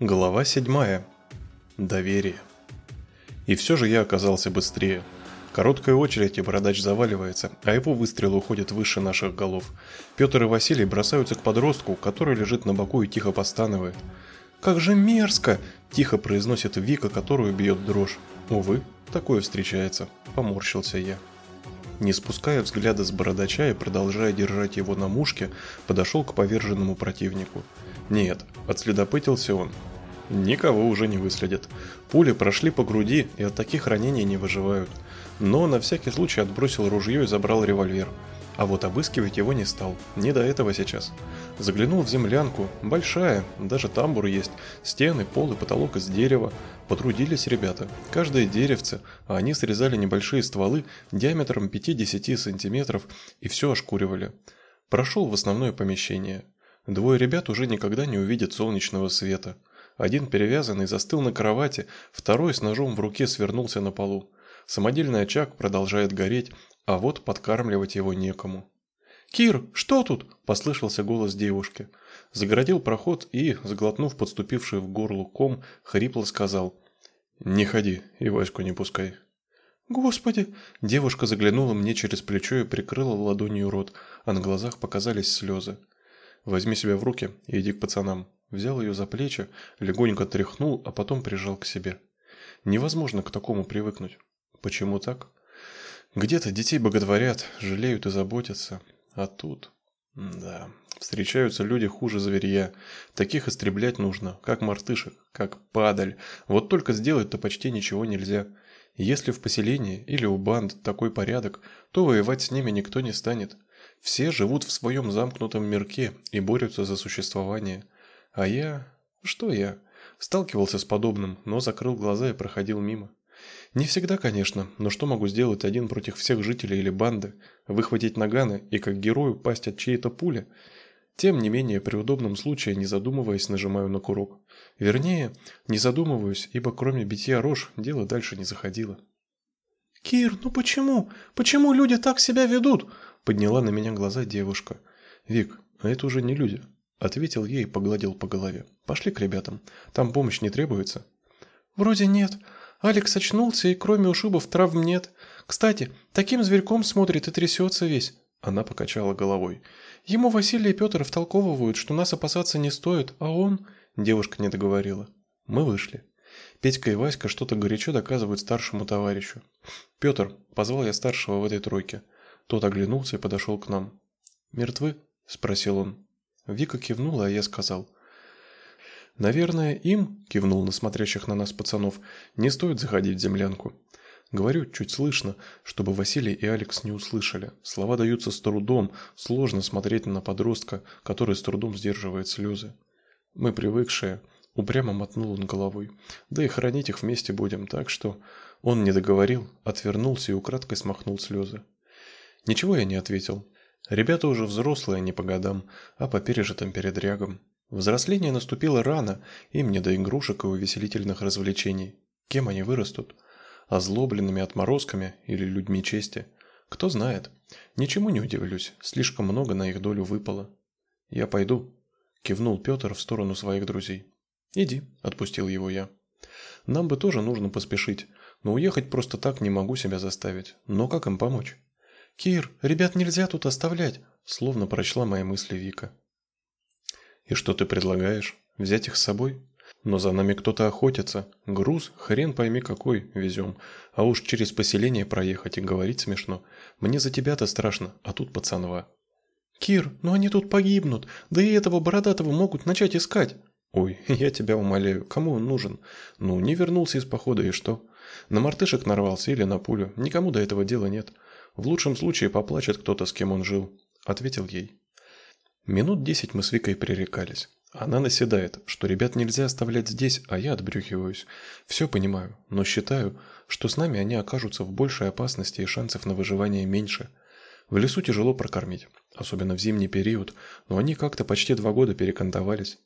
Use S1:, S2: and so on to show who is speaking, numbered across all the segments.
S1: Глава 7. Доверие. И все же я оказался быстрее. Короткая очередь, и бородач заваливается, а его выстрел уходит выше наших голов. Петр и Василий бросаются к подростку, который лежит на боку и тихо постанывает. «Как же мерзко!» – тихо произносит Вика, которую бьет дрожь. Увы, такое встречается. Поморщился я. Не спуская взгляда с бородача и продолжая держать его на мушке, подошел к поверженному противнику. Нет, отследопытился он. Никого уже не выследят. Пули прошли по груди и от таких ранений не выживают. Но на всякий случай отбросил ружье и забрал револьвер. А вот обыскивать его не стал, не до этого сейчас. Заглянул в землянку, большая, даже тамбур есть, стены, пол и потолок из дерева. Потрудились ребята, каждое деревце, а они срезали небольшие стволы диаметром 5-10 сантиметров и все ошкуривали. Прошел в основное помещение. Двое ребят уже никогда не увидят солнечного света. Один перевязанный застыл на кровати, второй с ножом в руке свернулся на полу. Самодельный очаг продолжает гореть, а вот подкармливать его некому. «Кир, что тут?» – послышался голос девушки. Загородил проход и, заглотнув подступивший в горло ком, хрипло сказал «Не ходи и Ваську не пускай». «Господи!» Девушка заглянула мне через плечо и прикрыла ладонью рот, а на глазах показались слезы. «Возьми себя в руки и иди к пацанам». Взял ее за плечи, легонько тряхнул, а потом прижал к себе. Невозможно к такому привыкнуть. Почему так? Где-то детей боготворят, жалеют и заботятся. А тут... Да, встречаются люди хуже зверья. Таких истреблять нужно, как мартышек, как падаль. Вот только сделать-то почти ничего нельзя. Если в поселении или у банд такой порядок, то воевать с ними никто не станет. Все живут в своем замкнутом мирке и борются за существование. А я... Что я? Сталкивался с подобным, но закрыл глаза и проходил мимо. Не всегда, конечно, но что могу сделать один против всех жителей или банды? Выхватить наганы и как герою пасть от чьей-то пули? Тем не менее, при удобном случае, не задумываясь, нажимаю на курок. Вернее, не задумываюсь, ибо кроме битья рожь, дело дальше не заходило. «Кир, ну почему? Почему люди так себя ведут?» Подняла на меня глаза девушка. «Вик, а это уже не люди», — ответил ей и погладил по голове. «Пошли к ребятам. Там помощь не требуется?» «Вроде нет. Алекс очнулся, и кроме ушибов травм нет. Кстати, таким зверьком смотрит и трясется весь. Она покачала головой. Ему Василий и Петр втолковывают, что нас опасаться не стоит, а он... Девушка не договорила. Мы вышли. Петька и Васька что-то горячо доказывают старшему товарищу. «Петр», — позвал я старшего в этой тройке. Тот оглянулся и подошел к нам. «Мертвы?» — спросил он. Вика кивнула, а я сказал. Наверное, им, кивнул на смотрящих на нас пацанов, не стоит заходить в землянку. Говорю чуть слышно, чтобы Василий и Алекс не услышали. Слова даются с трудом, сложно смотреть на подростка, который с трудом сдерживает слезы. Мы привыкшие, упрямо мотнул он головой. Да и хоронить их вместе будем, так что он не договорил, отвернулся и украдкой смахнул слезы. Ничего я не ответил. Ребята уже взрослые, не по годам, а по пережитым передрягам. Взросление наступило рано, им не до игрушек и увеселительных развлечений. Кем они вырастут? Озлобленными отморозками или людьми чести? Кто знает. Ничему не удивлюсь, слишком много на их долю выпало. «Я пойду», – кивнул Петр в сторону своих друзей. «Иди», – отпустил его я. «Нам бы тоже нужно поспешить, но уехать просто так не могу себя заставить. Но как им помочь?» «Кир, ребят нельзя тут оставлять», – словно прочла мои мысли Вика. И что ты предлагаешь? Взять их с собой? Но за нами кто-то охотится. Груз, хрен пойми какой, везем. А уж через поселение проехать и говорить смешно. Мне за тебя-то страшно, а тут пацанва. Кир, ну они тут погибнут. Да и этого бородатого могут начать искать. Ой, я тебя умоляю, кому он нужен? Ну, не вернулся из похода и что? На мартышек нарвался или на пулю. Никому до этого дела нет. В лучшем случае поплачет кто-то, с кем он жил. Ответил ей. Минут десять мы с Викой пререкались. Она наседает, что ребят нельзя оставлять здесь, а я отбрюхиваюсь. Все понимаю, но считаю, что с нами они окажутся в большей опасности и шансов на выживание меньше. В лесу тяжело прокормить, особенно в зимний период, но они как-то почти два года перекантовались.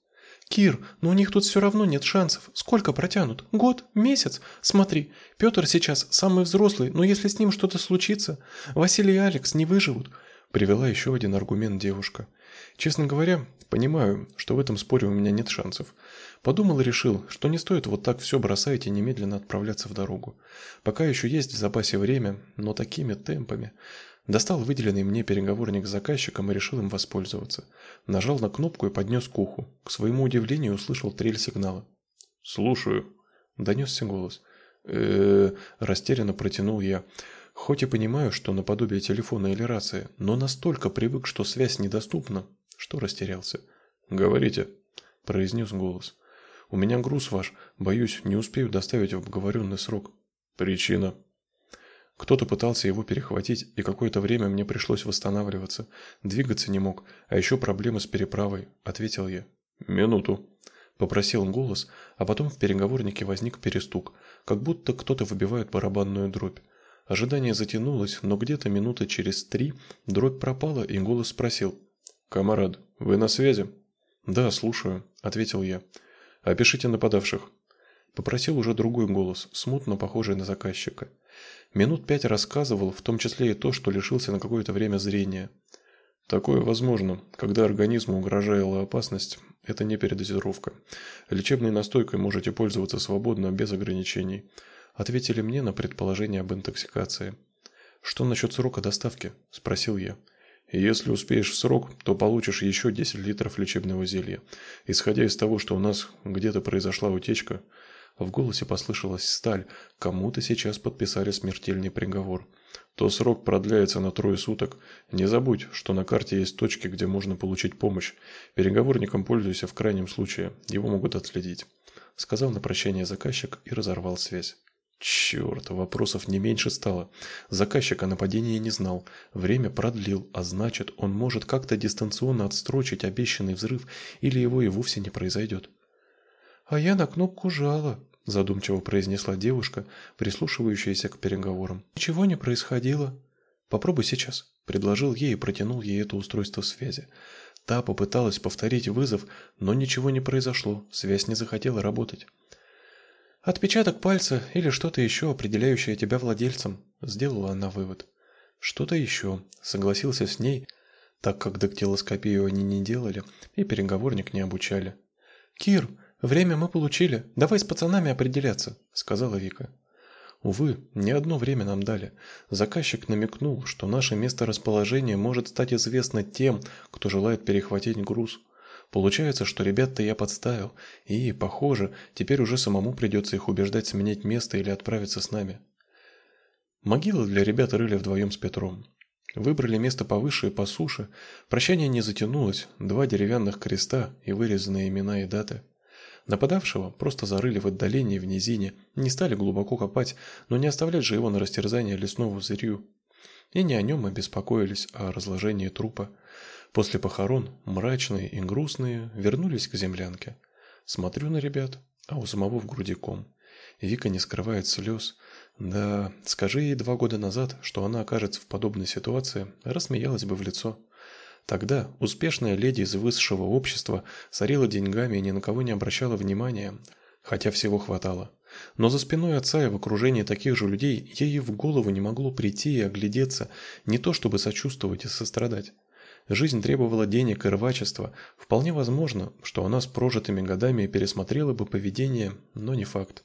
S1: «Кир, но у них тут все равно нет шансов. Сколько протянут? Год? Месяц? Смотри, Петр сейчас самый взрослый, но если с ним что-то случится, Василий и Алекс не выживут», – привела еще один аргумент девушка – Честно говоря, Понимаю, что в этом споре у меня нет шансов. Подумал и решил, что не стоит вот так все бросать и немедленно отправляться в дорогу. Пока еще есть в запасе время, но такими темпами. Достал выделенный мне переговорник с заказчиком и решил им воспользоваться. Нажал на кнопку и поднес к уху. К своему удивлению услышал трель сигнала. «Слушаю», — донесся голос. э растерянно протянул я. Хоть и понимаю, что наподобие телефона или рации, но настолько привык, что связь недоступна, что растерялся. «Говорите», – произнес голос. «У меня груз ваш. Боюсь, не успею доставить в обговоренный срок». «Причина?» Кто-то пытался его перехватить, и какое-то время мне пришлось восстанавливаться. Двигаться не мог, а еще проблемы с переправой, ответил я. Минуту. Попросил голос, а потом в переговорнике возник перестук, как будто кто-то выбивает барабанную дробь. Ожидание затянулось, но где-то минуты через три дробь пропала, и голос спросил. «Камарад, вы на связи?» «Да, слушаю», — ответил я. «Опишите нападавших». Попросил уже другой голос, смутно похожий на заказчика. Минут пять рассказывал, в том числе и то, что лишился на какое-то время зрения. Такое возможно, когда организму угрожала опасность, это не передозировка. Лечебной настойкой можете пользоваться свободно, без ограничений. Ответили мне на предположение об интоксикации. «Что насчет срока доставки?» – спросил я. Если успеешь в срок, то получишь еще 10 литров лечебного зелья. Исходя из того, что у нас где-то произошла утечка, в голосе послышалась сталь, кому-то сейчас подписали смертельный приговор. То срок продляется на трое суток. Не забудь, что на карте есть точки, где можно получить помощь. Переговорником пользуйся в крайнем случае, его могут отследить. Сказал на прощание заказчик и разорвал связь. Черт, вопросов не меньше стало. Заказчик о нападении не знал. Время продлил, а значит, он может как-то дистанционно отстрочить обещанный взрыв или его и вовсе не произойдет. «А я на кнопку жала», – задумчиво произнесла девушка, прислушивающаяся к переговорам. «Ничего не происходило». «Попробуй сейчас», – предложил ей и протянул ей это устройство связи. Та попыталась повторить вызов, но ничего не произошло, связь не захотела работать. Отпечаток пальца или что-то еще, определяющее тебя владельцем, сделала она вывод. Что-то еще, согласился с ней, так как дактилоскопию они не делали и переговорник не обучали. Кир, время мы получили, давай с пацанами определяться, сказала Вика. Увы, не одно время нам дали. Заказчик намекнул, что наше место расположения может стать известно тем, кто желает перехватить груз. Получается, что ребят-то я подставил, и, похоже, теперь уже самому придется их убеждать сменить место или отправиться с нами. Могилы для ребят рыли вдвоем с Петром. Выбрали место повыше и по суше. Прощание не затянулось, два деревянных креста и вырезанные имена и даты. Нападавшего просто зарыли в отдалении в низине, не стали глубоко копать, но не оставлять же его на растерзание лесному зырью. И не о нем мы беспокоились, а о разложении трупа. После похорон, мрачные и грустные, вернулись к землянке. Смотрю на ребят, а у самого в груди ком. Вика не скрывает слез. Да, скажи ей два года назад, что она окажется в подобной ситуации, рассмеялась бы в лицо. Тогда успешная леди из высшего общества сорила деньгами и ни на кого не обращала внимания, хотя всего хватало. Но за спиной отца и в окружении таких же людей ей и в голову не могло прийти и оглядеться, не то чтобы сочувствовать и сострадать. Жизнь требовала денег и рвачества. Вполне возможно, что она с прожитыми годами пересмотрела бы поведение, но не факт.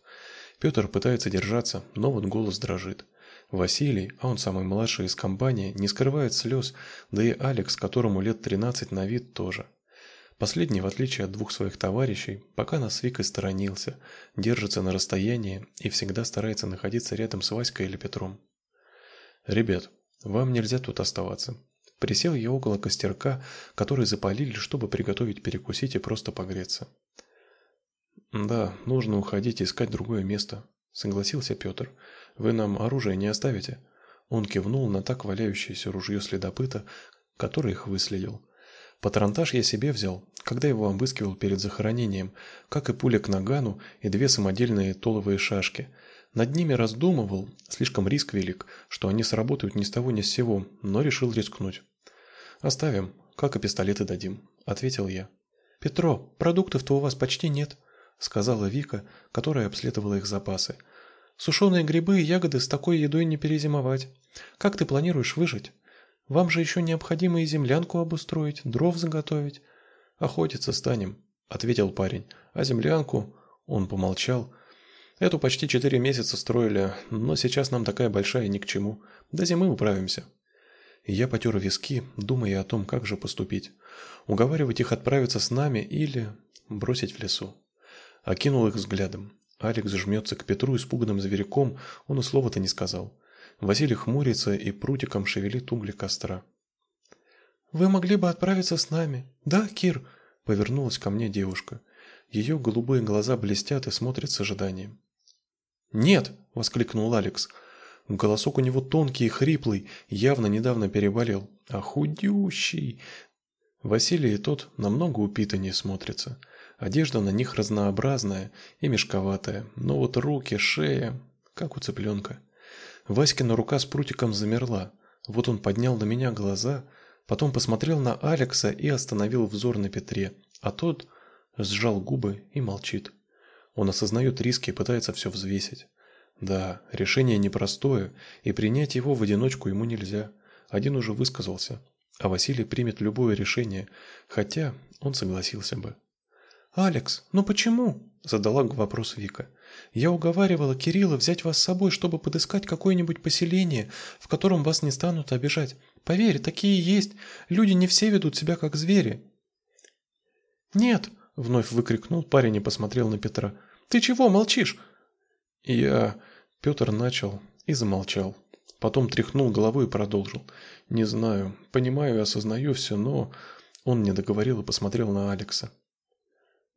S1: Петр пытается держаться, но вот голос дрожит. Василий, а он самый младший из компании, не скрывает слез, да и Алекс, которому лет 13 на вид тоже. Последний, в отличие от двух своих товарищей, пока нас с Викой сторонился, держится на расстоянии и всегда старается находиться рядом с Васькой или Петром. «Ребят, вам нельзя тут оставаться. Присел я около костерка, который запалили, чтобы приготовить перекусить и просто погреться. «Да, нужно уходить и искать другое место», — согласился Петр. «Вы нам оружие не оставите?» Он кивнул на так валяющееся ружье следопыта, который их выследил. Патронтаж я себе взял, когда его обыскивал перед захоронением, как и пуля к нагану и две самодельные толовые шашки. Над ними раздумывал, слишком риск велик, что они сработают ни с того ни с сего, но решил рискнуть. «Оставим, как и пистолеты дадим», — ответил я. «Петро, продуктов-то у вас почти нет», — сказала Вика, которая обследовала их запасы. «Сушеные грибы и ягоды с такой едой не перезимовать. Как ты планируешь выжить? Вам же еще необходимо и землянку обустроить, дров заготовить». Охотиться станем, ответил парень. А землянку? Он помолчал. Эту почти четыре месяца строили, но сейчас нам такая большая ни к чему. До зимы управимся. Я потер виски, думая о том, как же поступить. Уговаривать их отправиться с нами или бросить в лесу. Окинул их взглядом. Алекс жмется к Петру испуганным зверьком, он и слова-то не сказал. Василий хмурится и прутиком шевелит угли костра. «Вы могли бы отправиться с нами, да, Кир?» — повернулась ко мне девушка. Ее голубые глаза блестят и смотрят с ожиданием. «Нет!» — воскликнул Алекс. Голосок у него тонкий и хриплый, явно недавно переболел. А худющий! Василий и тот намного упитаннее смотрится. Одежда на них разнообразная и мешковатая, но вот руки, шея, как у цыпленка. Васькина рука с прутиком замерла. Вот он поднял на меня глаза, потом посмотрел на Алекса и остановил взор на Петре, а тот сжал губы и молчит. Он осознает риски и пытается все взвесить. Да, решение непростое, и принять его в одиночку ему нельзя. Один уже высказался, а Василий примет любое решение, хотя он согласился бы. «Алекс, ну почему?» – задала вопрос Вика. «Я уговаривала Кирилла взять вас с собой, чтобы подыскать какое-нибудь поселение, в котором вас не станут обижать. Поверь, такие есть. Люди не все ведут себя как звери». «Нет!» – вновь выкрикнул парень и посмотрел на Петра. «Ты чего молчишь?» «Я...» – Петр начал и замолчал. Потом тряхнул головой и продолжил. «Не знаю. Понимаю и осознаю все, но...» Он не договорил и посмотрел на Алекса.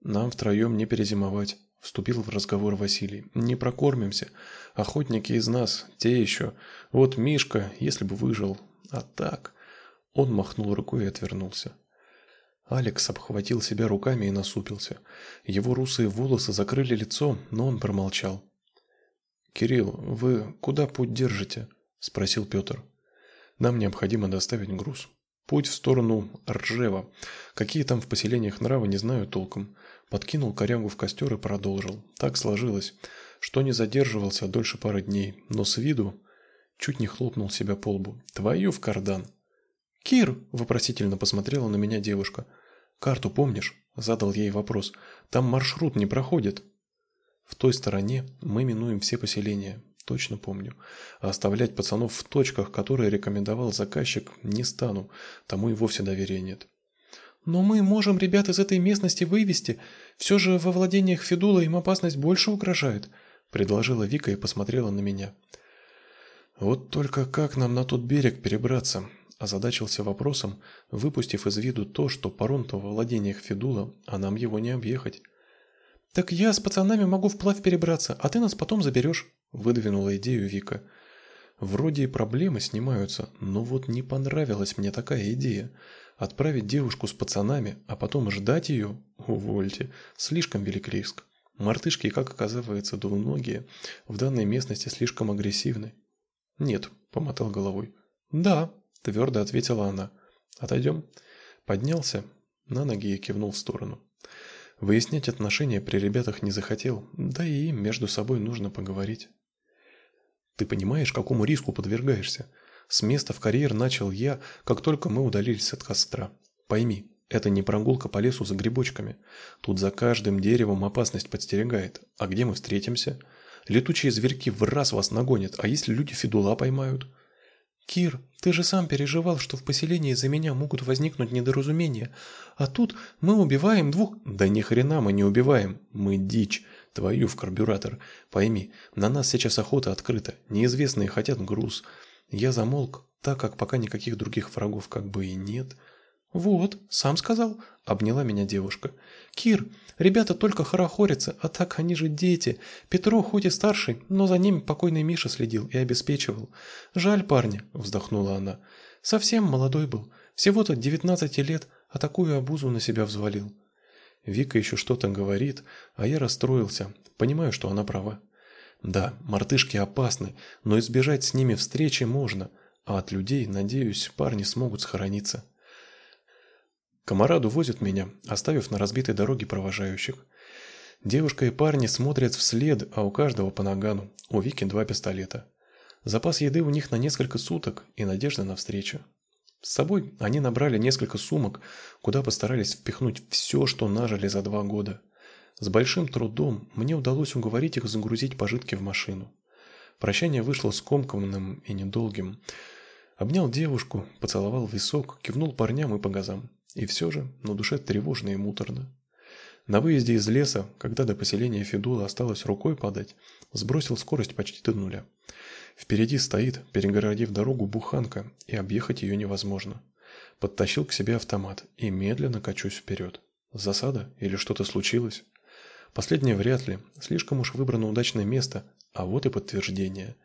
S1: «Нам втроем не перезимовать», — вступил в разговор Василий. «Не прокормимся. Охотники из нас, те еще. Вот Мишка, если бы выжил. А так...» Он махнул рукой и отвернулся. Алекс обхватил себя руками и насупился. Его русые волосы закрыли лицо, но он промолчал. «Кирилл, вы куда путь держите?» – спросил Петр. «Нам необходимо доставить груз. Путь в сторону Ржева. Какие там в поселениях нравы, не знаю толком. Подкинул корягу в костер и продолжил. Так сложилось, что не задерживался дольше пары дней, но с виду чуть не хлопнул себя по лбу. Твою в кардан!» «Кир!» – вопросительно посмотрела на меня девушка. «Карту помнишь?» – задал ей вопрос. «Там маршрут не проходит». В той стороне мы минуем все поселения, точно помню. А оставлять пацанов в точках, которые рекомендовал заказчик, не стану, тому и вовсе доверия нет. «Но мы можем ребят из этой местности вывести. Все же во владениях Федула им опасность больше угрожает», – предложила Вика и посмотрела на меня. «Вот только как нам на тот берег перебраться?» – озадачился вопросом, выпустив из виду то, что парон-то во владениях Федула, а нам его не объехать. «Так я с пацанами могу вплавь перебраться, а ты нас потом заберешь», – выдвинула идею Вика. Вроде и проблемы снимаются, но вот не понравилась мне такая идея. Отправить девушку с пацанами, а потом ждать ее? Увольте. Слишком велик риск. Мартышки, как оказывается, двуногие, в данной местности слишком агрессивны. «Нет», – помотал головой. «Да», – твердо ответила она. «Отойдем». Поднялся, на ноги и кивнул в сторону. Выяснять отношения при ребятах не захотел, да и между собой нужно поговорить. Ты понимаешь, какому риску подвергаешься? С места в карьер начал я, как только мы удалились от костра. Пойми, это не прогулка по лесу за грибочками. Тут за каждым деревом опасность подстерегает. А где мы встретимся? Летучие зверьки в раз вас нагонят, а если люди Федула поймают? «Кир, ты же сам переживал, что в поселении из-за меня могут возникнуть недоразумения. А тут мы убиваем двух...» «Да ни хрена мы не убиваем. Мы дичь. Твою в карбюратор. Пойми, на нас сейчас охота открыта. Неизвестные хотят груз. Я замолк, так как пока никаких других врагов как бы и нет». «Вот, сам сказал», — обняла меня девушка. «Кир, ребята только хорохорятся, а так они же дети. Петро хоть и старший, но за ним покойный Миша следил и обеспечивал. Жаль парня», — вздохнула она. «Совсем молодой был, всего-то девятнадцати лет, а такую обузу на себя взвалил». Вика еще что-то говорит, а я расстроился, понимаю, что она права. Да, мартышки опасны, но избежать с ними встречи можно, а от людей, надеюсь, парни смогут схорониться. Комараду возят меня, оставив на разбитой дороге провожающих. Девушка и парни смотрят вслед, а у каждого по нагану. У Вики два пистолета. Запас еды у них на несколько суток и надежда на встречу. С собой они набрали несколько сумок, куда постарались впихнуть все, что нажили за два года. С большим трудом мне удалось уговорить их загрузить пожитки в машину. Прощание вышло скомканным и недолгим. Обнял девушку, поцеловал висок, кивнул парням и по газам. И все же на душе тревожно и муторно. На выезде из леса, когда до поселения Федула осталось рукой подать, сбросил скорость почти до нуля. Впереди стоит, перегородив дорогу, буханка, и объехать ее невозможно. Подтащил к себе автомат и медленно качусь вперед. Засада или что-то случилось? Последнее вряд ли, слишком уж выбрано удачное место, а вот и подтверждение.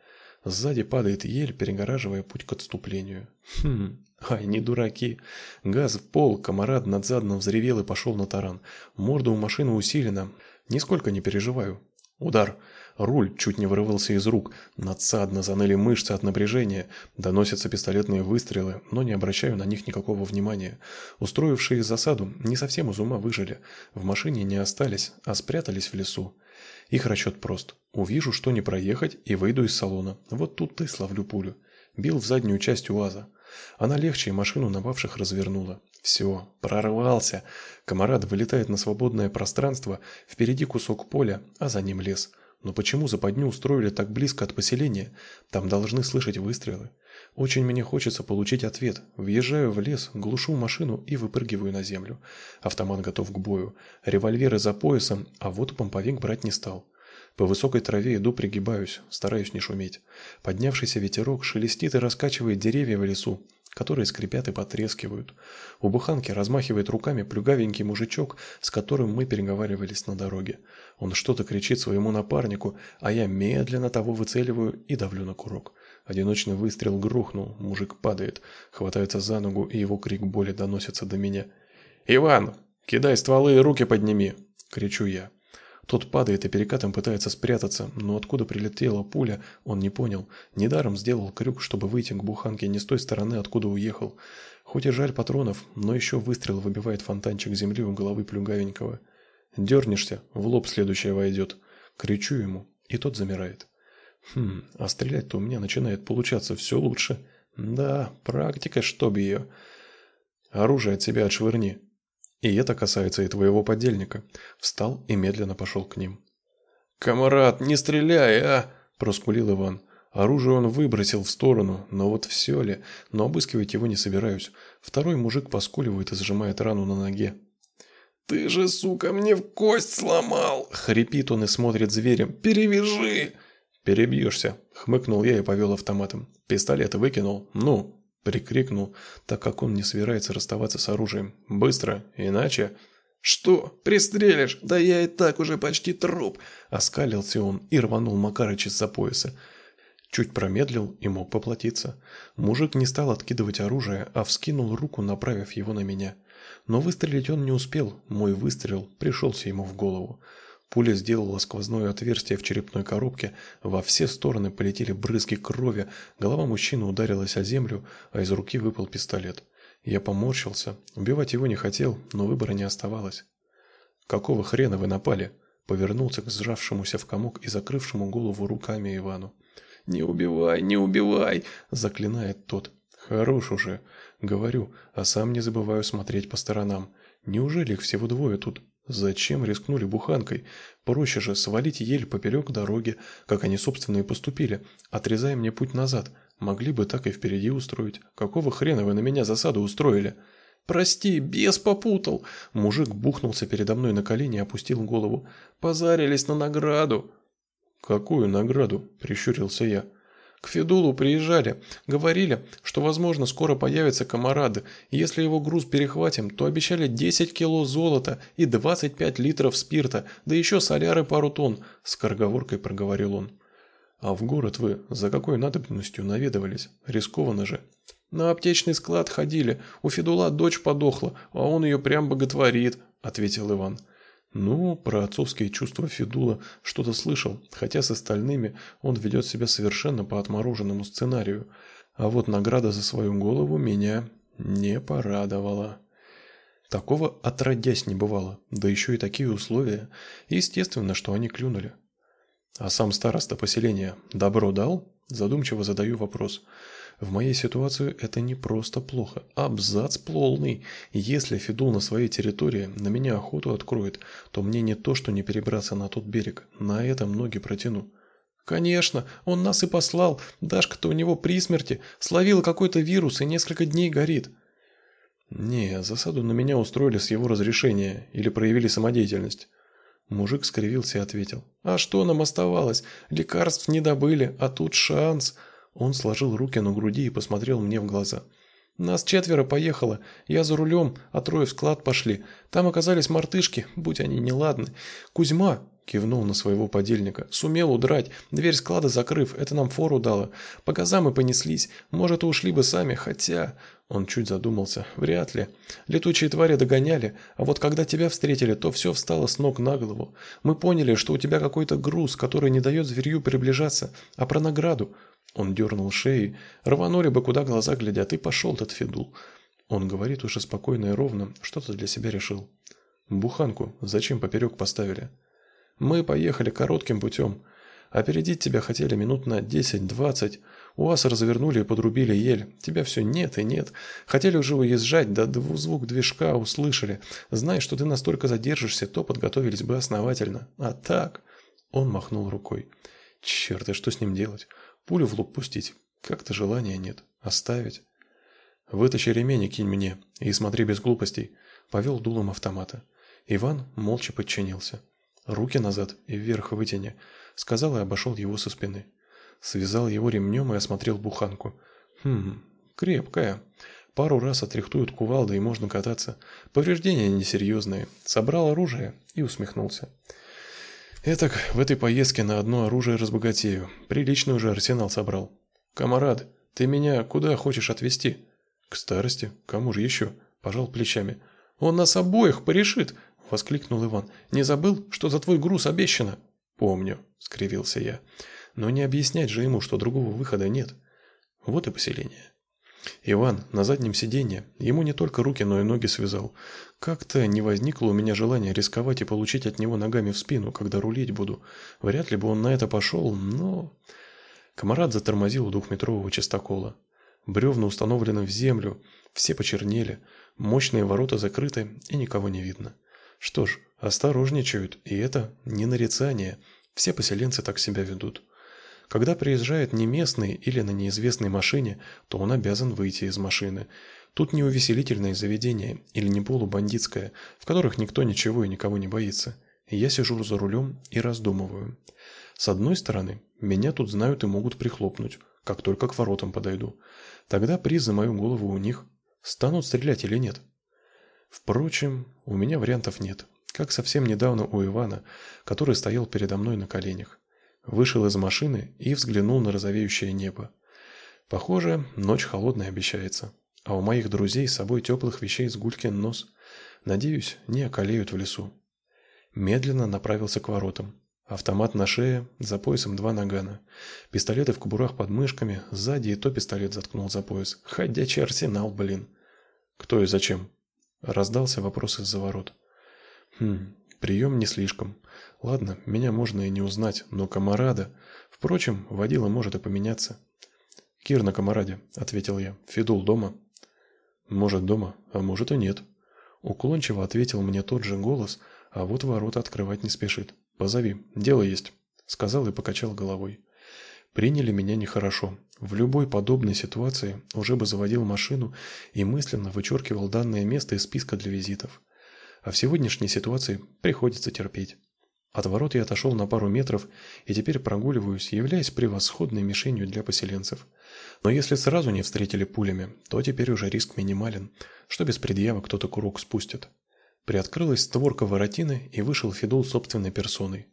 S1: Сзади падает ель, перегораживая путь к отступлению. Хм, ай, не дураки. Газ в пол, комарат надзадно взревел и пошел на таран. Морда у машины усилена. Нисколько не переживаю. Удар. Руль чуть не вырвался из рук. Надсадно заныли мышцы от напряжения. Доносятся пистолетные выстрелы, но не обращаю на них никакого внимания. Устроившие засаду не совсем из ума выжили. В машине не остались, а спрятались в лесу. Их расчет прост. Увижу, что не проехать, и выйду из салона. Вот тут ты славлю пулю. Бил в заднюю часть УАЗа. Она легче, и машину напавших развернула. Все, прорвался. Комарат вылетает на свободное пространство, впереди кусок поля, а за ним лес. Но почему западню устроили так близко от поселения? Там должны слышать выстрелы. Очень мне хочется получить ответ. Въезжаю в лес, глушу машину и выпрыгиваю на землю. Автомат готов к бою. Револьверы за поясом, а вот помповик брать не стал. По высокой траве иду, пригибаюсь, стараюсь не шуметь. Поднявшийся ветерок шелестит и раскачивает деревья в лесу, которые скрипят и потрескивают. У буханки размахивает руками плюгавенький мужичок, с которым мы переговаривались на дороге. Он что-то кричит своему напарнику, а я медленно того выцеливаю и давлю на курок. Одиночный выстрел грохнул, мужик падает, хватается за ногу, и его крик боли доносится до меня. «Иван, кидай стволы и руки подними!» – кричу я. Тот падает и перекатом пытается спрятаться, но откуда прилетела пуля, он не понял. Недаром сделал крюк, чтобы выйти к буханке не с той стороны, откуда уехал. Хоть и жаль патронов, но еще выстрел выбивает фонтанчик земли у головы плюгавенького. Дернешься, в лоб следующее войдет. Кричу ему, и тот замирает. Хм, а стрелять-то у меня начинает получаться все лучше. Да, практика, чтоб ее. Оружие от себя отшвырни. И это касается и твоего подельника. Встал и медленно пошел к ним. «Камарад, не стреляй, а!» – проскулил Иван. Оружие он выбросил в сторону, но вот все ли, но обыскивать его не собираюсь. Второй мужик поскуливает и зажимает рану на ноге. «Ты же, сука, мне в кость сломал!» Хрипит он и смотрит зверем. «Перевяжи!» «Перебьешься!» Хмыкнул я и повел автоматом. «Пистолет выкинул? Ну!» Прикрикнул, так как он не собирается расставаться с оружием. «Быстро, иначе...» «Что? Пристрелишь? Да я и так уже почти труп!» Оскалился он и рванул Макарыч из-за пояса. Чуть промедлил и мог поплатиться. Мужик не стал откидывать оружие, а вскинул руку, направив его на меня. Но выстрелить он не успел, мой выстрел пришелся ему в голову. Пуля сделала сквозное отверстие в черепной коробке, во все стороны полетели брызги крови, голова мужчины ударилась о землю, а из руки выпал пистолет. Я поморщился, убивать его не хотел, но выбора не оставалось. «Какого хрена вы напали?» Повернулся к сжавшемуся в комок и закрывшему голову руками Ивану. «Не убивай, не убивай!» – заклинает тот. «Хорош уже!» Говорю, а сам не забываю смотреть по сторонам. Неужели их всего двое тут? Зачем рискнули буханкой? Проще же свалить ель поперек дороги, как они собственно и поступили, отрезая мне путь назад. Могли бы так и впереди устроить. Какого хрена вы на меня засаду устроили? «Прости, бес попутал!» Мужик бухнулся передо мной на колени и опустил голову. «Позарились на награду!» «Какую награду?» – прищурился я. К Федулу приезжали, говорили, что, возможно, скоро появятся комарады, и если его груз перехватим, то обещали 10 кило золота и 25 литров спирта, да еще соляры пару тонн, — с корговоркой проговорил он. А в город вы за какой надобностью наведывались? Рискованно же. На аптечный склад ходили, у Федула дочь подохла, а он ее прям боготворит, — ответил Иван. — ну, про отцовские чувства Федула что-то слышал, хотя с остальными он ведет себя совершенно по отмороженному сценарию. А вот награда за свою голову меня не порадовала. Такого отродясь не бывало, да еще и такие условия. Естественно, что они клюнули. А сам староста поселения добро дал? Задумчиво задаю вопрос. В моей ситуации это не просто плохо, а абзац полный. Если Федул на своей территории на меня охоту откроет, то мне не то, что не перебраться на тот берег, на этом ноги протяну. Конечно, он нас и послал. Дашка-то у него при смерти, словила какой-то вирус и несколько дней горит. Не, засаду на меня устроили с его разрешения или проявили самодеятельность. Мужик скривился и ответил: "А что нам оставалось? Лекарств не добыли, а тут шанс". Он сложил руки на груди и посмотрел мне в глаза. Нас четверо поехало. Я за рулем, а трое в склад пошли. Там оказались мартышки, будь они неладны. Кузьма, кивнул на своего подельника. Сумел удрать, дверь склада закрыв, это нам фору дало. По газам и понеслись. Может, и ушли бы сами, хотя он чуть задумался. Вряд ли. Летучие твари догоняли, а вот когда тебя встретили, то все встало с ног на голову. Мы поняли, что у тебя какой-то груз, который не дает зверью приближаться, а про награду. Он дернул шеей. Рванули бы, куда глаза глядят, и пошел тот Федул. Он говорит уже спокойно и ровно, что-то для себя решил. Буханку зачем поперек поставили? Мы поехали коротким путем. Опередить тебя хотели минут на десять-двадцать. У вас развернули и подрубили ель. Тебя все нет и нет. Хотели уже уезжать, да звук движка услышали. Зная, что ты настолько задержишься, то подготовились бы основательно. А так...» Он махнул рукой. «Черт, и что с ним делать? Пулю в лоб пустить? Как-то желания нет. Оставить?» «Вытащи ремень и кинь мне. И смотри без глупостей». Повел дулом автомата. Иван молча подчинился. «Руки назад и вверх вытяни», — сказал и обошел его со спины. Связал его ремнем и осмотрел буханку. «Хм, крепкая. Пару раз отряхтуют кувалды и можно кататься. Повреждения несерьезные. Собрал оружие и усмехнулся. Этак, в этой поездке на одно оружие разбогатею. Приличный уже арсенал собрал. Камарад, ты меня куда хочешь отвезти?» «К старости. Кому же еще?» Пожал плечами. «Он нас обоих порешит!» — воскликнул Иван. «Не забыл, что за твой груз обещано?» «Помню», — скривился я. «Но не объяснять же ему, что другого выхода нет. Вот и поселение». Иван на заднем сиденье, ему не только руки, но и ноги связал. Как-то не возникло у меня желания рисковать и получить от него ногами в спину, когда рулить буду. Вряд ли бы он на это пошел, но... Комарат затормозил у двухметрового частокола. Бревна установлены в землю, все почернели, мощные ворота закрыты и никого не видно. Что ж, осторожничают, и это не нарицание. Все поселенцы так себя ведут. Когда приезжает не местный или на неизвестной машине, то он обязан выйти из машины. Тут не увеселительное заведение или не полубандитское, в которых никто ничего и никого не боится. я сижу за рулем и раздумываю. С одной стороны, меня тут знают и могут прихлопнуть, как только к воротам подойду. Тогда приз за мою голову у них. Станут стрелять или нет? Впрочем, у меня вариантов нет, как совсем недавно у Ивана, который стоял передо мной на коленях. Вышел из машины и взглянул на розовеющее небо. Похоже, ночь холодная обещается, а у моих друзей с собой теплых вещей с гулькин нос. Надеюсь, не околеют в лесу. Медленно направился к воротам. Автомат на шее, за поясом два нагана. Пистолеты в кобурах под мышками, сзади и то пистолет заткнул за пояс. Ходячий арсенал, блин. Кто и зачем? Раздался вопрос из-за ворот. Хм, прием не слишком. Ладно, меня можно и не узнать, но комарада... Впрочем, водила может и поменяться. «Кир на комараде», — ответил я. «Федул дома?» «Может, дома, а может и нет». Уклончиво ответил мне тот же голос, а вот ворота открывать не спешит. «Позови, дело есть», — сказал и покачал головой. Приняли меня нехорошо. В любой подобной ситуации уже бы заводил машину и мысленно вычеркивал данное место из списка для визитов. А в сегодняшней ситуации приходится терпеть. От ворот я отошел на пару метров и теперь прогуливаюсь, являясь превосходной мишенью для поселенцев. Но если сразу не встретили пулями, то теперь уже риск минимален, что без предъява кто-то курок спустит. Приоткрылась створка воротины и вышел Федул собственной персоной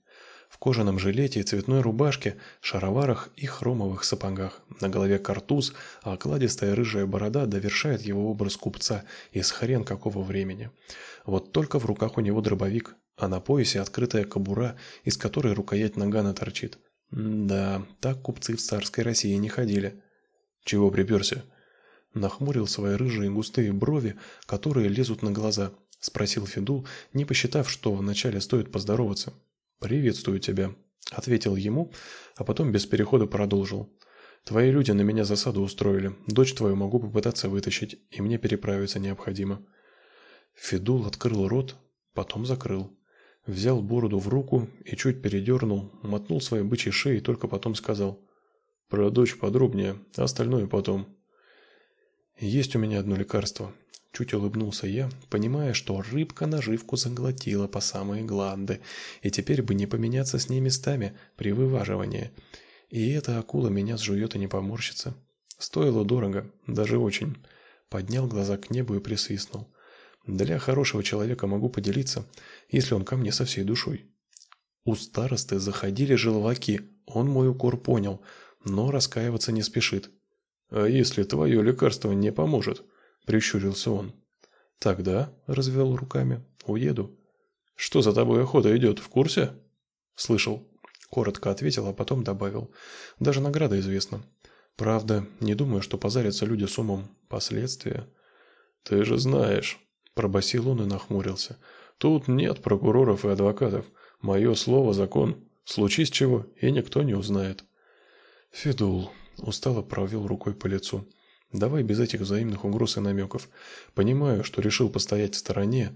S1: в кожаном жилете и цветной рубашке, шароварах и хромовых сапогах. На голове картуз, а окладистая рыжая борода довершает его образ купца из хрен какого времени. Вот только в руках у него дробовик, а на поясе открытая кобура, из которой рукоять нагана торчит. да, так купцы в царской России не ходили. Чего приперся? Нахмурил свои рыжие густые брови, которые лезут на глаза, спросил Федул, не посчитав, что вначале стоит поздороваться. «Приветствую тебя», — ответил ему, а потом без перехода продолжил. Твои люди на меня засаду устроили. Дочь твою могу попытаться вытащить, и мне переправиться необходимо». Федул открыл рот, потом закрыл. Взял бороду в руку и чуть передернул, мотнул своей бычьей шеей и только потом сказал «Про дочь подробнее, остальное потом». «Есть у меня одно лекарство». Чуть улыбнулся я, понимая, что рыбка наживку заглотила по самые гланды, и теперь бы не поменяться с ней местами при вываживании. И эта акула меня сжует и не поморщится. Стоило дорого, даже очень. Поднял глаза к небу и присвистнул. Для хорошего человека могу поделиться, если он ко мне со всей душой. У старосты заходили желваки, он мой укор понял, но раскаиваться не спешит. «А если твое лекарство не поможет?» – прищурился он. «Тогда», – развел руками, – «уеду». «Что за тобой охота идет, в курсе?» «Слышал», – коротко ответил, а потом добавил. «Даже награда известна. Правда, не думаю, что позарятся люди с умом. Последствия». «Ты же знаешь», – пробасил он и нахмурился. «Тут нет прокуроров и адвокатов. Мое слово – закон. Случись чего, и никто не узнает». «Федул», Устало провел рукой по лицу. Давай без этих взаимных угроз и намеков. Понимаю, что решил постоять в стороне.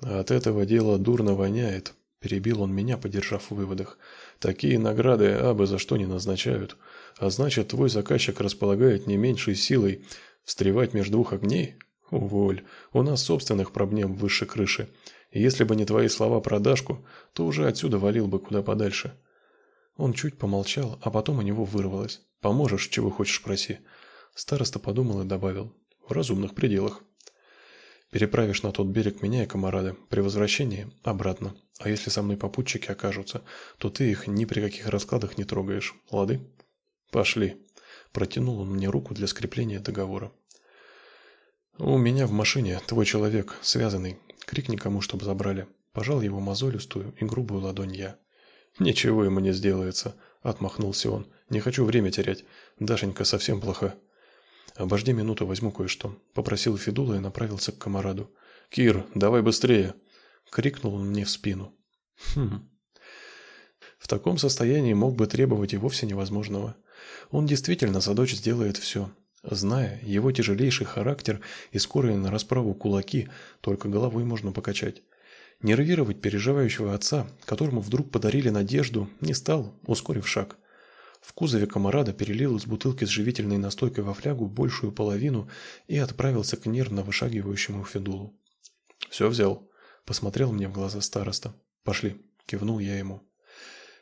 S1: А от этого дела дурно воняет. Перебил он меня, подержав в выводах. Такие награды абы за что не назначают. А значит, твой заказчик располагает не меньшей силой. Встревать между двух огней? Уволь. У нас собственных проблем выше крыши. Если бы не твои слова про Дашку, то уже отсюда валил бы куда подальше. Он чуть помолчал, а потом у него вырвалось. Поможешь, чего хочешь проси. Староста подумал и добавил: в разумных пределах. Переправишь на тот берег меня и комарада. При возвращении обратно. А если со мной попутчики окажутся, то ты их ни при каких раскладах не трогаешь. Лады? Пошли. Протянул он мне руку для скрепления договора. У меня в машине твой человек, связанный. Крикни кому, чтобы забрали. Пожал его мозолистую и грубую ладонь я. Ничего ему не сделается, отмахнулся он. Не хочу время терять. Дашенька совсем плоха. Обожди минуту, возьму кое-что, попросил Федула и направился к комараду. Кир, давай быстрее, крикнул он мне в спину. Хм. В таком состоянии мог бы требовать и вовсе невозможного. Он действительно за дочь сделает все. Зная его тяжелейший характер и скорые на расправу кулаки, только головой можно покачать. Нервировать переживающего отца, которому вдруг подарили надежду, не стал, ускорив шаг. В кузове комарада перелил из бутылки с живительной настойкой во флягу большую половину и отправился к нервно вышагивающему Федулу. «Все взял», – посмотрел мне в глаза староста. «Пошли», – кивнул я ему.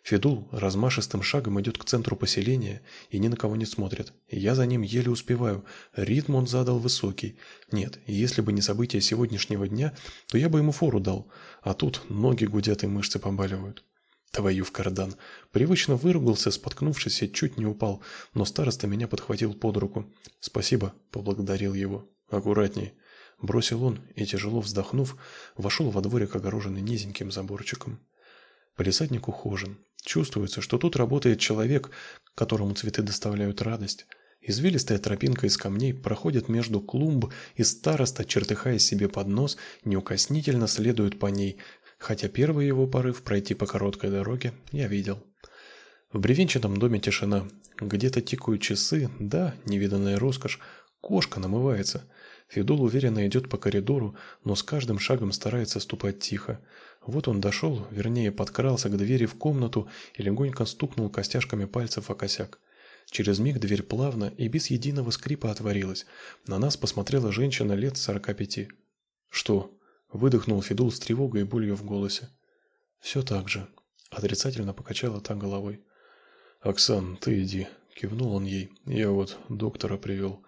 S1: Федул размашистым шагом идет к центру поселения и ни на кого не смотрит. Я за ним еле успеваю. Ритм он задал высокий. Нет, если бы не события сегодняшнего дня, то я бы ему фору дал. А тут ноги гудят и мышцы побаливают. Твою в кардан. Привычно выругался, споткнувшись и чуть не упал, но староста меня подхватил под руку. «Спасибо», — поблагодарил его. «Аккуратней». Бросил он и, тяжело вздохнув, вошел во дворик, огороженный низеньким заборчиком. Полисадник ухожен. Чувствуется, что тут работает человек, которому цветы доставляют радость. Извилистая тропинка из камней проходит между клумб, и староста, чертыхаясь себе под нос, неукоснительно следует по ней, хотя первый его порыв пройти по короткой дороге я видел. В бревенчатом доме тишина. Где-то тикают часы, да, невиданная роскошь. Кошка намывается. Федул уверенно идет по коридору, но с каждым шагом старается ступать тихо. Вот он дошел, вернее, подкрался к двери в комнату и легонько стукнул костяшками пальцев о косяк. Через миг дверь плавно и без единого скрипа отворилась. На нас посмотрела женщина лет сорока пяти. «Что?» Выдохнул Федул с тревогой и болью в голосе. «Все так же», — отрицательно покачала та головой. «Оксан, ты иди», — кивнул он ей. «Я вот доктора привел».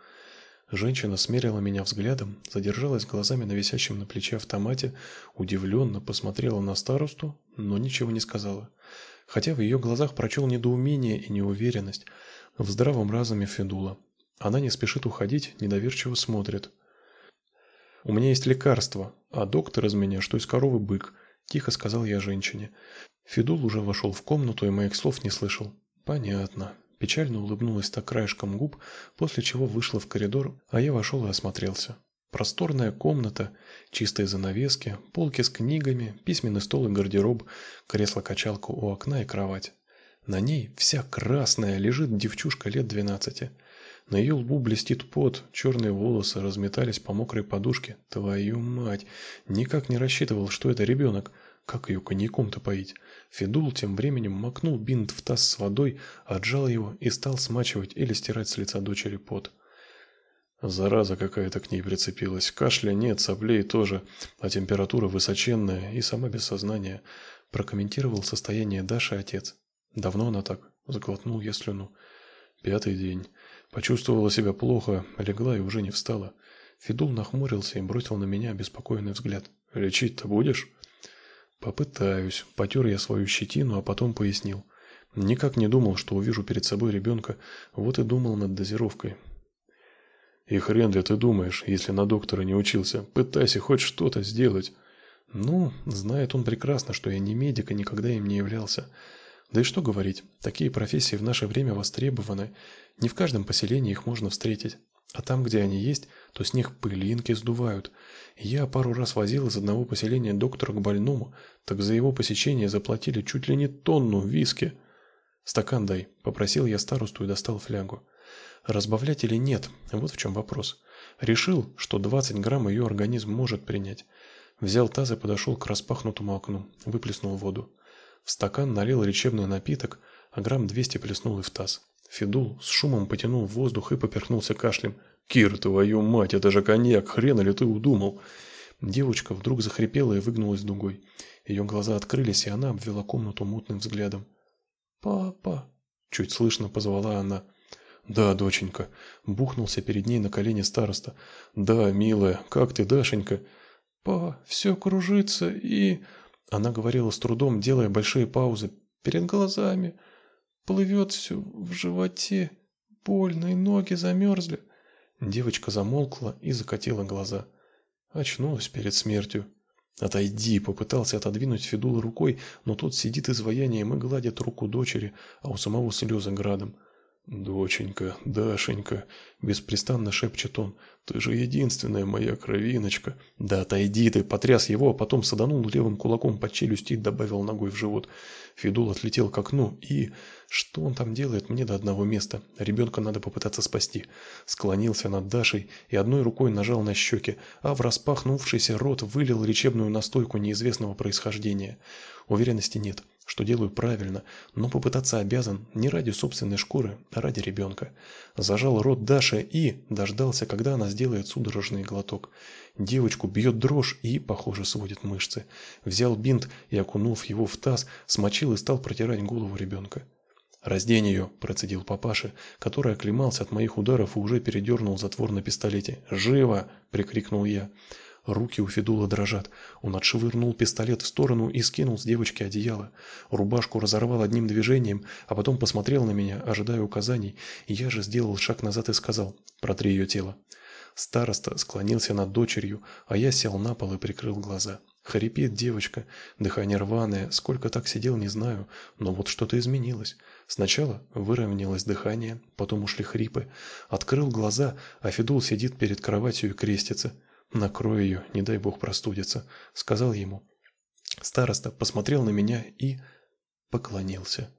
S1: Женщина смерила меня взглядом, задержалась глазами на висящем на плече автомате, удивленно посмотрела на старосту, но ничего не сказала. Хотя в ее глазах прочел недоумение и неуверенность. В здравом разуме Федула. Она не спешит уходить, недоверчиво смотрит. У меня есть лекарство, а доктор из меня, что из коровы бык, тихо сказал я женщине. Федул уже вошел в комнату и моих слов не слышал. Понятно. Печально улыбнулась так краешком губ, после чего вышла в коридор, а я вошел и осмотрелся. Просторная комната, чистые занавески, полки с книгами, письменный стол и гардероб, кресло-качалка у окна и кровать. На ней вся красная лежит девчушка лет двенадцати. На ее лбу блестит пот, черные волосы разметались по мокрой подушке. Твою мать! Никак не рассчитывал, что это ребенок. Как ее коньяком-то поить? Федул тем временем макнул бинт в таз с водой, отжал его и стал смачивать или стирать с лица дочери пот. Зараза какая-то к ней прицепилась. Кашля нет, соплей тоже, а температура высоченная и сама без сознания. Прокомментировал состояние Даши отец. Давно она так? Заглотнул я слюну. Пятый день. Почувствовала себя плохо, легла и уже не встала. Федул нахмурился и бросил на меня обеспокоенный взгляд. «Лечить-то будешь?» «Попытаюсь». Потер я свою щетину, а потом пояснил. Никак не думал, что увижу перед собой ребенка, вот и думал над дозировкой. «И хрен ли ты думаешь, если на доктора не учился? Пытайся хоть что-то сделать». «Ну, знает он прекрасно, что я не медик и никогда им не являлся. Да и что говорить, такие профессии в наше время востребованы, не в каждом поселении их можно встретить. А там, где они есть, то с них пылинки сдувают. Я пару раз возил из одного поселения доктора к больному, так за его посещение заплатили чуть ли не тонну виски. «Стакан дай», — попросил я старосту и достал флягу. Разбавлять или нет, вот в чем вопрос. Решил, что 20 грамм ее организм может принять. Взял таз и подошел к распахнутому окну, выплеснул воду. В стакан налил лечебный напиток, а грамм 200 плеснул и в таз. Федул с шумом потянул воздух и поперхнулся кашлем. «Кир, твою мать, это же коньяк, хрена ли ты удумал?» Девочка вдруг захрипела и выгнулась дугой. Ее глаза открылись, и она обвела комнату мутным взглядом. «Папа!» — чуть слышно позвала она. «Да, доченька!» — бухнулся перед ней на колени староста. «Да, милая, как ты, Дашенька?» «Па, все кружится и...» Она говорила с трудом, делая большие паузы. «Перед глазами...» Плывет все в животе, больно, и ноги замерзли. Девочка замолкла и закатила глаза. Очнулась перед смертью. «Отойди!» — попытался отодвинуть Федула рукой, но тот сидит изваянием и гладит руку дочери, а у самого слезы градом. «Доченька, Дашенька!» — беспрестанно шепчет он. «Ты же единственная моя кровиночка!» «Да отойди ты!» — потряс его, а потом саданул левым кулаком по челюсти и добавил ногой в живот. Федул отлетел к окну и... Что он там делает, мне до одного места. Ребенка надо попытаться спасти. Склонился над Дашей и одной рукой нажал на щеки, а в распахнувшийся рот вылил лечебную настойку неизвестного происхождения. Уверенности нет что делаю правильно, но попытаться обязан не ради собственной шкуры, а ради ребенка. Зажал рот Даши и дождался, когда она сделает судорожный глоток. Девочку бьет дрожь и, похоже, сводит мышцы. Взял бинт и, окунув его в таз, смочил и стал протирать голову ребенка. «Раздень ее», – процедил папаша, который оклемался от моих ударов и уже передернул затвор на пистолете. «Живо!» – прикрикнул я. Руки у Федула дрожат. Он отшвырнул пистолет в сторону и скинул с девочки одеяло. Рубашку разорвал одним движением, а потом посмотрел на меня, ожидая указаний. Я же сделал шаг назад и сказал «Протри ее тело». Староста склонился над дочерью, а я сел на пол и прикрыл глаза. Хрипит девочка, дыхание рваное, сколько так сидел, не знаю, но вот что-то изменилось. Сначала выровнялось дыхание, потом ушли хрипы. Открыл глаза, а Федул сидит перед кроватью и крестится. «Накрой ее, не дай бог простудится», — сказал ему. Староста посмотрел на меня и поклонился.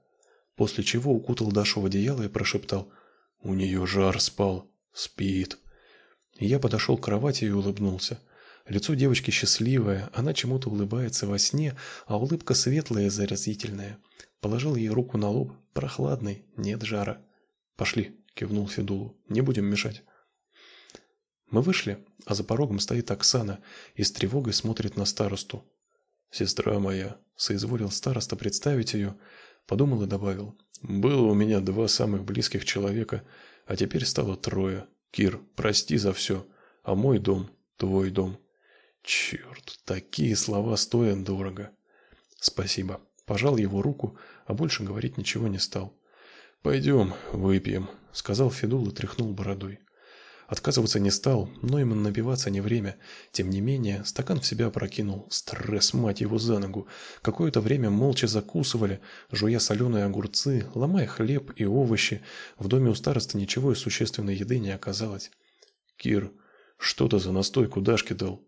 S1: После чего укутал Дашу в одеяло и прошептал «У нее жар спал, спит». Я подошел к кровати и улыбнулся. Лицо девочки счастливое, она чему-то улыбается во сне, а улыбка светлая и заразительная. Положил ей руку на лоб, прохладный, нет жара. «Пошли», — кивнул Федулу, — «не будем мешать». Мы вышли, а за порогом стоит Оксана и с тревогой смотрит на старосту. «Сестра моя», — соизволил староста представить ее, подумал и добавил. «Было у меня два самых близких человека, а теперь стало трое. Кир, прости за все, а мой дом — твой дом». Черт, такие слова стоят дорого. Спасибо. Пожал его руку, а больше говорить ничего не стал. «Пойдем, выпьем», — сказал Федул и тряхнул бородой. Отказываться не стал, но им напиваться не время. Тем не менее, стакан в себя опрокинул. Стресс, мать его, за ногу. Какое-то время молча закусывали, жуя соленые огурцы, ломая хлеб и овощи. В доме у старосты ничего из существенной еды не оказалось. «Кир, что то за настойку Дашке дал?»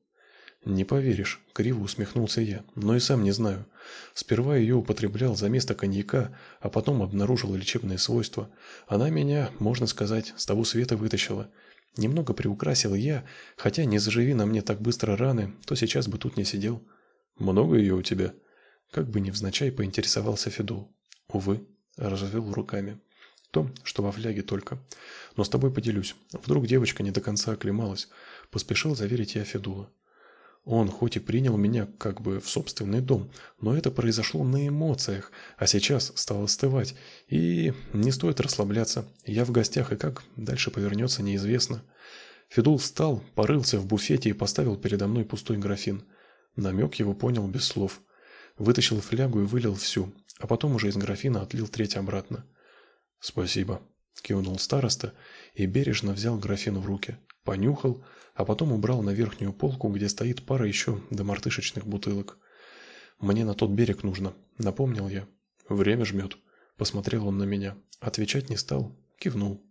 S1: Не поверишь, криво усмехнулся я, но и сам не знаю. Сперва ее употреблял за место коньяка, а потом обнаружил лечебные свойства. Она меня, можно сказать, с того света вытащила. Немного приукрасил я, хотя не заживи на мне так быстро раны, то сейчас бы тут не сидел. Много ее у тебя? Как бы невзначай поинтересовался Федул. Увы, развел руками. То, что во фляге только. Но с тобой поделюсь. Вдруг девочка не до конца оклемалась. Поспешил заверить я Федула. Он хоть и принял меня как бы в собственный дом, но это произошло на эмоциях, а сейчас стал остывать. И не стоит расслабляться. Я в гостях, и как дальше повернется, неизвестно. Федул встал, порылся в буфете и поставил передо мной пустой графин. Намек его понял без слов. Вытащил флягу и вылил всю, а потом уже из графина отлил треть обратно. «Спасибо», – кивнул староста и бережно взял графин в руки, понюхал, а потом убрал на верхнюю полку, где стоит пара еще домартышечных бутылок. «Мне на тот берег нужно», – напомнил я. «Время жмет», – посмотрел он на меня. Отвечать не стал, кивнул.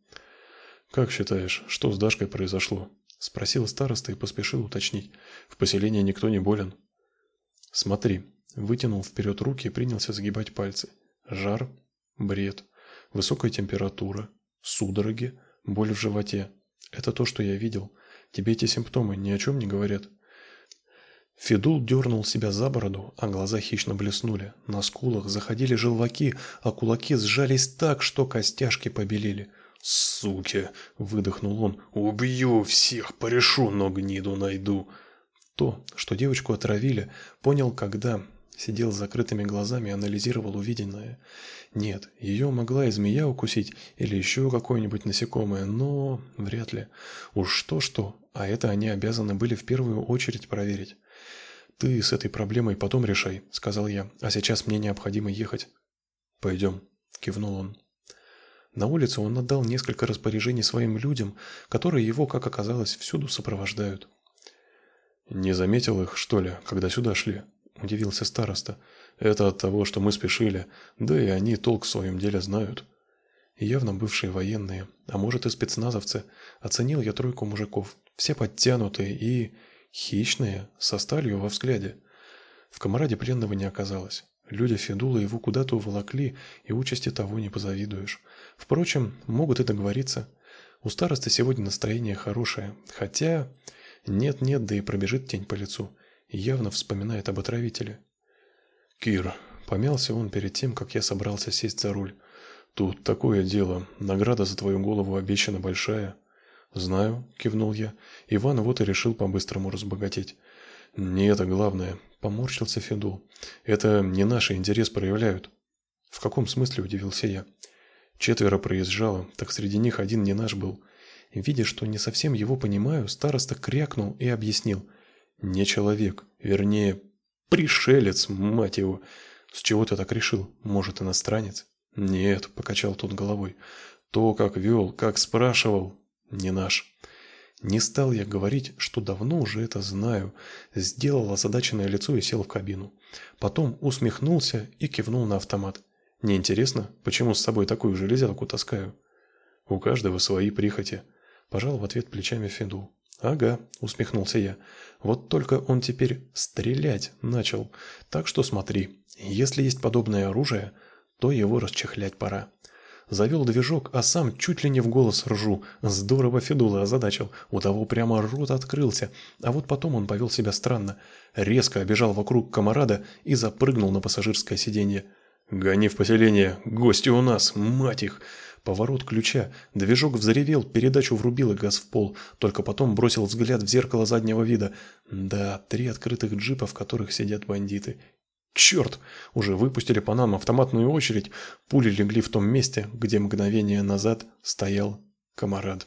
S1: «Как считаешь, что с Дашкой произошло?» – спросил староста и поспешил уточнить. «В поселении никто не болен?» «Смотри», – вытянул вперед руки и принялся сгибать пальцы. «Жар, бред, высокая температура, судороги, боль в животе. Это то, что я видел. Тебе эти симптомы ни о чем не говорят. Федул дернул себя за бороду, а глаза хищно блеснули. На скулах заходили желваки, а кулаки сжались так, что костяшки побелели. «Суки!» – выдохнул он. «Убью всех, порешу, но гниду найду!» То, что девочку отравили, понял, когда Сидел с закрытыми глазами анализировал увиденное. Нет, ее могла и змея укусить, или еще какое-нибудь насекомое, но вряд ли. Уж что-что, а это они обязаны были в первую очередь проверить. «Ты с этой проблемой потом решай», — сказал я, — «а сейчас мне необходимо ехать». «Пойдем», — кивнул он. На улице он отдал несколько распоряжений своим людям, которые его, как оказалось, всюду сопровождают. «Не заметил их, что ли, когда сюда шли?» – удивился староста. «Это от того, что мы спешили, да и они толк в своем деле знают». Явно бывшие военные, а может и спецназовцы, оценил я тройку мужиков. Все подтянутые и... хищные, со сталью во взгляде. В комараде пленного не оказалось. Люди Федула его куда-то уволокли, и участи того не позавидуешь. Впрочем, могут и договориться. У старосты сегодня настроение хорошее, хотя... Нет-нет, да и пробежит тень по лицу явно вспоминает об отравителе. «Кир», — помялся он перед тем, как я собрался сесть за руль. «Тут такое дело. Награда за твою голову обещана большая». «Знаю», — кивнул я. Иван вот и решил по-быстрому разбогатеть. «Не это главное», — поморщился Федул. «Это не наши интерес проявляют». «В каком смысле?» — удивился я. Четверо проезжало, так среди них один не наш был. Видя, что не совсем его понимаю, староста крякнул и объяснил. Не человек, вернее, пришелец, мать его. С чего ты так решил? Может, иностранец? Нет, покачал тот головой. То, как вел, как спрашивал, не наш. Не стал я говорить, что давно уже это знаю. Сделал озадаченное лицо и сел в кабину. Потом усмехнулся и кивнул на автомат. Не интересно, почему с собой такую железяку таскаю? У каждого свои прихоти. Пожал в ответ плечами Федул. «Ага», — усмехнулся я. «Вот только он теперь стрелять начал. Так что смотри, если есть подобное оружие, то его расчехлять пора». Завел движок, а сам чуть ли не в голос ржу. Здорово Федула озадачил. У того прямо рот открылся. А вот потом он повел себя странно. Резко обежал вокруг комарада и запрыгнул на пассажирское сиденье. «Гони в поселение! Гости у нас! Мать их!» Поворот ключа. Движок взревел, передачу врубил и газ в пол. Только потом бросил взгляд в зеркало заднего вида. Да, три открытых джипа, в которых сидят бандиты. Черт! Уже выпустили по нам автоматную очередь. Пули легли в том месте, где мгновение назад стоял комарад.